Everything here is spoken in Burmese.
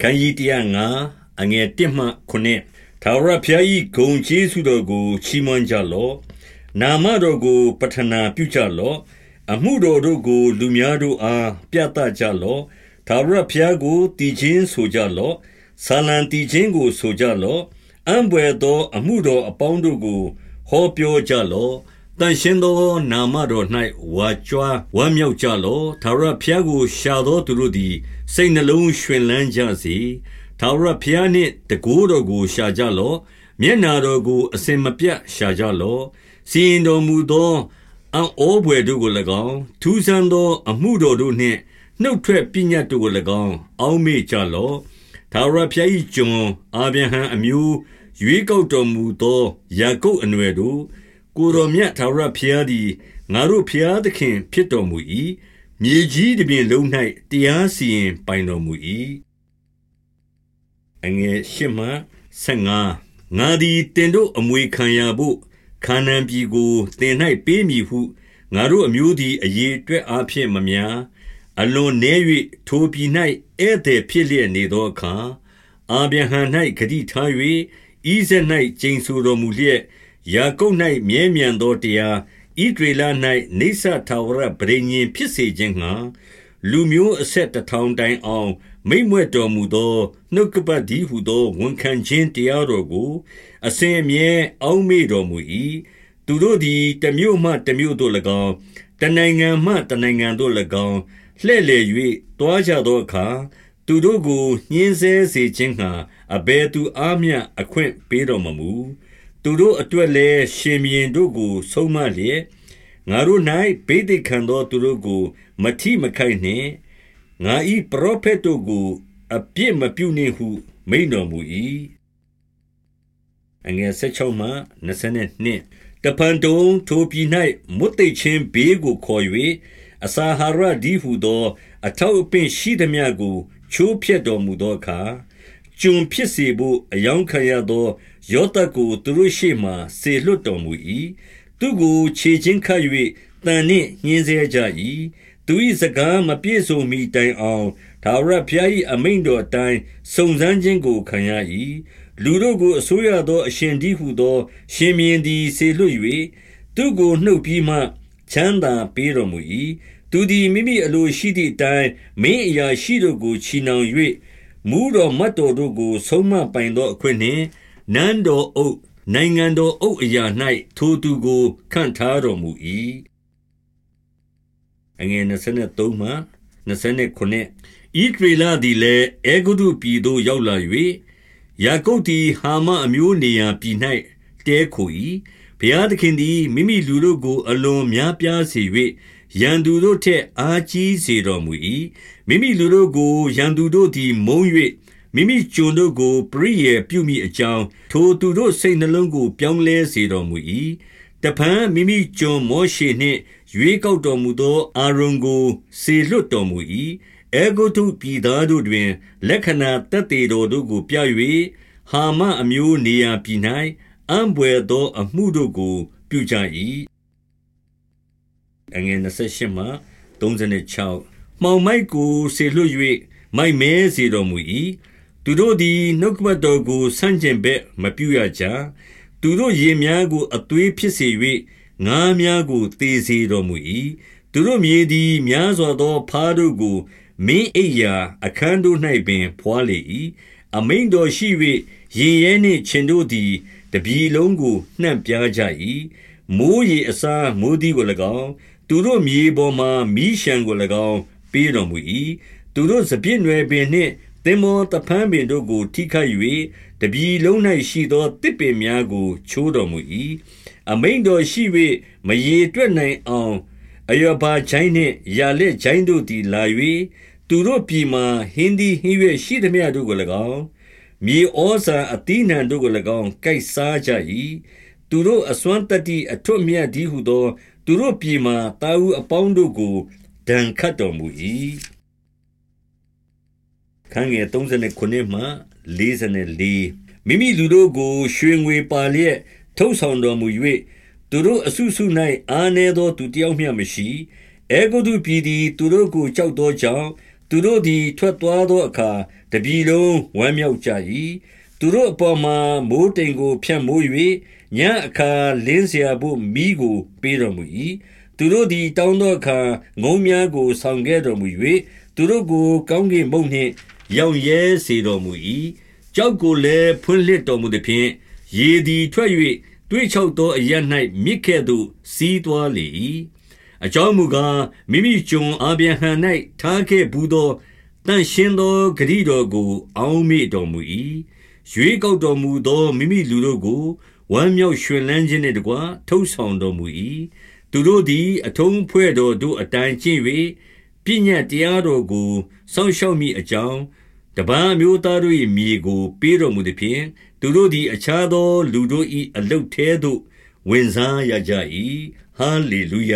ခန်းကြီးတရားငါအငယ်1မှ9ထာဝရဘုရား၏ဂုံကျေးဇူးတော်ကိုချီးမွမ်းကြလော့နာမတော်ကိုပထနာပြုကြလော့အမှုတော်တို့ကို လူများတို့အားပြသကြလော့ထာဝရဘုရားကိုတည်ခြင်းဆိုကြလော့ဆာလံတည်ခြင်းကို ဆိုကြလော့အံပွေသော အမှုတော်အပေါင်းတို့ကို ဟောပြောကြလော့ တန်ရှင်းသောနာမတော်၌ဝါကြွားဝမ်းမြောက်ကြလော့ထာဝရဘုရားကိုရှာသောသူတို့သည် စိတ်နှလုံးရှင်လန်းကြစေထာဝရဘုရားနှင့်တကိုးတော်ကိုရှာကြလော့မျက်နာတော်ကိုအစင်မပြတ်ရှာကြလော့စီရင်တော်မူသောအံ့ဩဘွယ်တို့ကို၎င်းထူးဆန်းသောအမှုတော်တို့နှင့်နှုတ်ထွက်ပညတ်တို့ကို၎င်းအောက်မေ့ကြလော့ထာဝရဘုရား၏ကျွန်အာဗြဟံအမျိုးရွေးကောက်တော်မူသောယာကုပ်အနွယ်တို့ ကိုတော်မြတ်ထာဝရဘုရားသည်ငါတို့ဘုရားသခင်ဖြစ်တော်မူ၏မြေကြီးတစ်ပြင်လုံး၌တရားစီရင်ပိုင်တော်မူ၏အငယ်ရှမ15ငါသည်တင်တို့အမွေခံရဖို့ခါနန်ပြည်ကိုတင်၌ပေးမည်ဟုငါတို့အမျိုးသည်အရေးအတွက်အားဖြင့်မများအလွန်နည်း၍ထိုပြည်၌ဧည့်သည်ဖြစ်လျက်နေသောအခါအာဗြဟံ၌ဂတိထား၍ဤဇက်၌ကျိန်ဆိုတော်မူလျက် ယာကုပ်၌မြဲမြံသောတရားဣဒရေလ၌နေဆထာဝရဗြိဉ္ဉ်ဖြစ်စေခြင်းငှာလူမျိုးအဆက်တထောင်တိုင်အောင် မိမ့်မွဲ့တော်မူသောနှုတ်ကပတ်ဒီဟုသောဝန်ခံခြင်းတရားတော်ကိုအစဉ်အမြဲအောက်မေ့တော်မူ၏သူတို့သည်တမျိုးမှတမျိုးတို့၎င်းတနိုင်ငံမှတနိုင်ငံတို့၎င်းလှဲ့လေ၍တွားကြသောအခါသူတို့ကိုညှင်းဆဲစေခြင်းငှာအဘယ်သူအားမျှအခွင့်ပေးတော်မမူ သူတို့အတွက်လည်းရှင်မြင်းတို့ကို ဆုံးမလျက်ငါတို့၌ဗိသိက်ခံသောသူတို့ကို မထိမခိုက်နှင့်ငါဤပရောဖက်တို့ကို အပြစ်မပြုနှင့်ဟု မိန်တော်မူ၏အငယ်16မှ22တပန်တုံထိုပြည်၌မွတ်သိချင်းဘေးကိုခေါ်၍အစာဟာရဒီဟုသော အထောက်အပင့်ရှိသမျှကို ချိုးဖျက်တော်မူသောအခါ ကျွန်ဖြစ်စေဖို့အယောင်းခံရသော ယောသတ်ကို သူတို့ရှေ့မှစေလွတ်တော်မူ၏သူကို ခြေချင်းခတ်၍တန်နှင့်ညှင်းဆဲကြ၏သူ၏စကားမပြည့်စုံမီတိုင်အောင်ဒါဝရဘုရား၏အမိန်တော်အတိုင်း စုံစမ်းခြင်းကို ခံရ၏လူတို့ကို အစိုးရသော အရှင်ဒီဟုသော ရှင်မြင်းသည် စေလွတ်၍သူကိုနှုတ်ပြီးမှ ချမ်းသာပေးတော်မူ၏သူသည် မိမိအလိုရှိသည့်အတိုင်း မင်းအရာရှိတို့ကို ချီနှောင်၍ မူးတော်မတ်တော်တို့ကို ဆုံးမပိုင်သောအခွင့်နှင့် နန်းတော်အုပ် နိုင်ငံတော်အုပ်အရာ၌ထိုသူကို ခန့်ထားတော်မူ၏အငယ်23မှ29ဣဒရေလသည်လည်းအေဂုတုပြည်သို့ ရောက်လာ၍ယာကုပ်သည် ဟာမအမျိုးနေရာပြည်၌တဲခို၏ ဘုရားသခင်သည် မိမိလူတို့ကို အလွန်များပြားစေ၍ရန်သူတို့ထက် အားကြီးစေတော်မူ၏မိမိလူတို့ကို ရန်သူတို့သည် မုန်း၍မိမိကျွန်တို့ကို ပရိယေပြုမိအကြောင်း ထိုသူတို့စိတ်နှလုံးကို ပြောင်းလဲစေတော်မူ၏တပံမိမိကျွန်မောရှေနှင့် ရွေးကောက်တော်မူသော အာရုံကို စေလွတ်တော်မူ၏အေဂုတုပြည်သားတို့တွင် လက္ခဏာတက်တေတော်တို့ကို ပြ၍ဟာမအမျိုးနေရာပြည်၌ အံပွေသောအမှုတို့ကို ပြုကြ၏အငယ်28မှ36မှောင်မိုက်ကိုစေလွတ်၍မိုက်မဲစေတော်မူ၏သူတို့သည်နှုတ်ကပတ်တော်ကိုဆန့်ကျင်ဘက်မပြုရကြသူတို့ရေများကို အသွေးဖြစ်စေ၍ငါးများကိုသေစေတော်မူ၏သူတို့မြေသည်များစွာသောဖားတို့ကိုမင်းအိယာအခန်းတို့၌ပင်ဖွာလေ၏အမိန်တော်ရှိ၍ရင်ရဲနှင့်ရှင်တို့သည် တပြီလုံးကိုနှံ့ပြားကြ၏မိုးရေအစားမိုးသည်ကို၎င်းသူတို့မြေပေါ်မှမီးရှံကို၎င်းပေးတော်မူ၏သူတို့စပြည့်နွယ်ပင်နှင့်သင်္ဘောတဖန်းပင်တို့ကို ထိခိုက်၍တပြီလုံး၌ရှိသောတစ်ပင်များကို ချိုးတော်မူ၏အမိန်တော်ရှိ၍မရေတွက်နိုင်အောင်အယောဘာချိုင်းနှင့်ယာလက်ချိုင်းတို့သည်လာ၍သူတို့ပြည်မှဟင်းသည်ဟင်းရွက်ရှိသမျှတို့ကို၎င်း မြေဩဇာအတိနံတို့ကို၎င်းကိုက်စားကြ၏သူတို့အစွမ်းတတိအထွတ်မြတ်သည်ဟုသော သူတို့ပြည်မှတာဝူအပေါင်းတို့ကိုဒဏ်ခတ်တော်မူ၏ခန်းငယ်39မှ44မိမိလူတို့ကို ရွှေငွေပါလျက် ထုတ်ဆောင်တော်မူ၍သူတို့အဆုဆု၌အာနေသောသူတယောက်မျှမရှိ အေဂုတုပြည်သည်သူတို့ကိုကြောက်သောကြောင့် သူတို့သည် ထွက်သွားသောအခါ တပြည်လုံးဝမ်းမြောက်ကြ၏။သူတို့အပေါ်မှာ မိုဃ်းတိမ်ကို ဖြန့်မိုး၍၊ညဉ့်အခါလင်းစရာဘို့ မီးကို ပေးတော်မူ၏။သူတို့သည် တောင်းသောအခါ ငုံးများကို ဆောင်ခဲ့တော်မူ၍၊သူတို့ကို ကောင်းကင်မုန့်နှင့် ရောင့်ရဲစေတော်မူ၏။ကျောက်ကိုလည်း ဖွင့်လှစ်တော်မူသဖြင့်၊ရေသည် ထွက်၍သွေ့ခြောက်သောအရပ်၌မြစ်ကဲ့သို့ စီးသွားလေ၏။ အကြောင်းမူကား၊မိမိကျွန်အာဗြဟံ၌ထားခဲ့ဘူးသောသန့်ရှင်းသောဂတိတော်ကို အောက်မေ့တော်မူ၏။ရွေးကောက်တော်မူသောမိမိလူတို့ကိုဝမ်းမြောက်ရွှင်လန်းခြင်းနှင့်တကွထုတ်ဆောင်တော်မူ၏။သူတို့သည် အထုံးအဖွဲ့တော်တို့အတိုင်းကျင့်၍၊ပညတ်တရားတော်ကိုစောင့်ရှောက်မည်အကြောင်း၊တပါးအမျိုးသားတို့၏မြေကို ပေးတော်မူသဖြင့်၊သူတို့သည် အခြားသော လူတို့၏အလုပ်ထဲသို့ဝင်စားရကြ၏။ဟာလေလုယ